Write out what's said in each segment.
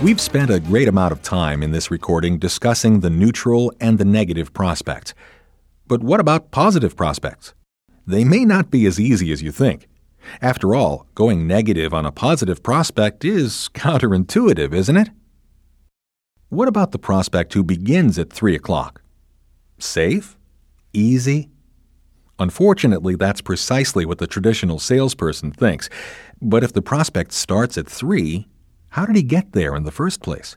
We've spent a great amount of time in this recording discussing the neutral and the negative prospects. But what about positive prospects? They may not be as easy as you think. After all, going negative on a positive prospect is counterintuitive, isn't it? What about the prospect who begins at 3 o'clock? Safe? Easy? Unfortunately, that's precisely what the traditional salesperson thinks. But if the prospect starts at 3, how did he get there in the first place?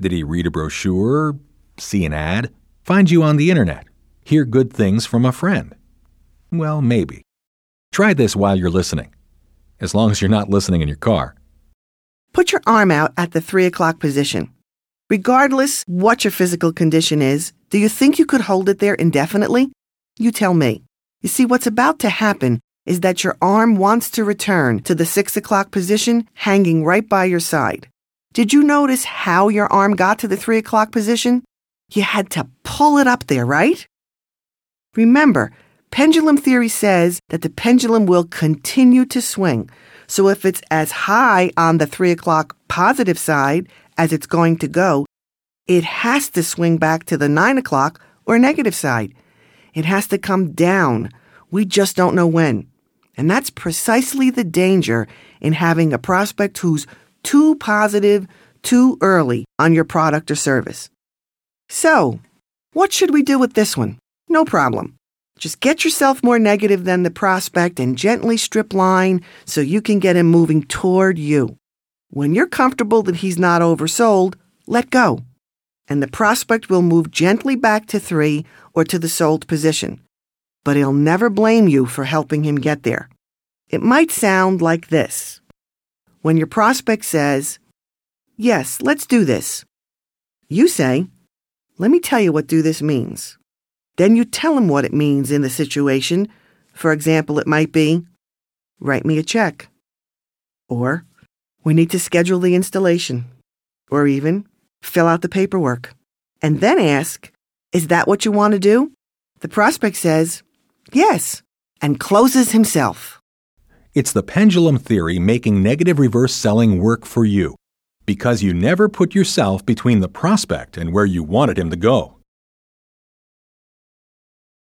Did he read a brochure, see an ad, find you on the internet, hear good things from a friend? Well, maybe. Try this while you're listening, as long as you're not listening in your car. Put your arm out at the 3 o'clock position. Regardless what your physical condition is, do you think you could hold it there indefinitely? You tell me. You see, what's about to happen is that your arm wants to return to the 6 o'clock position hanging right by your side. Did you notice how your arm got to the 3 o'clock position? You had to pull it up there, right? Remember, pendulum theory says that the pendulum will continue to swing. So if it's as high on the 3 o'clock positive side as it's going to go, it has to swing back to the 9 o'clock or negative side. It has to come down. We just don't know when. And that's precisely the danger in having a prospect who's too positive too early on your product or service. So, what should we do with this one? No problem. Just get yourself more negative than the prospect and gently strip line so you can get him moving toward you. When you're comfortable that he's not oversold, let go. And the prospect will move gently back to three or to the sold position but he'll never blame you for helping him get there. It might sound like this. When your prospect says, Yes, let's do this, you say, Let me tell you what do this means. Then you tell him what it means in the situation. For example, it might be, Write me a check. Or, We need to schedule the installation. Or even, Fill out the paperwork. And then ask, Is that what you want to do? The prospect says, Yes, and closes himself. It's the pendulum theory making negative reverse selling work for you because you never put yourself between the prospect and where you wanted him to go.